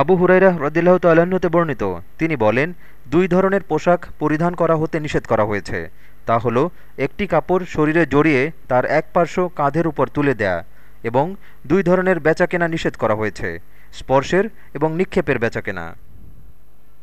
আবু হুরাইরা রদিল্লাহ তাল্লাহতে বর্ণিত। তিনি বলেন, দুই ধরনের পোশাক পরিধান করা হতে নিষেধ করা হয়েছে। তা হলো, একটি কাপড় শরীরে জড়িয়ে তার এক পার্শ্ব কাঁধের উপর তুলে দেয়া এবং দুই ধরনের বেচাকেনা নিষেধ করা হয়েছে, স্পর্শের এবং নিক্ষেপের বেচাকেনা।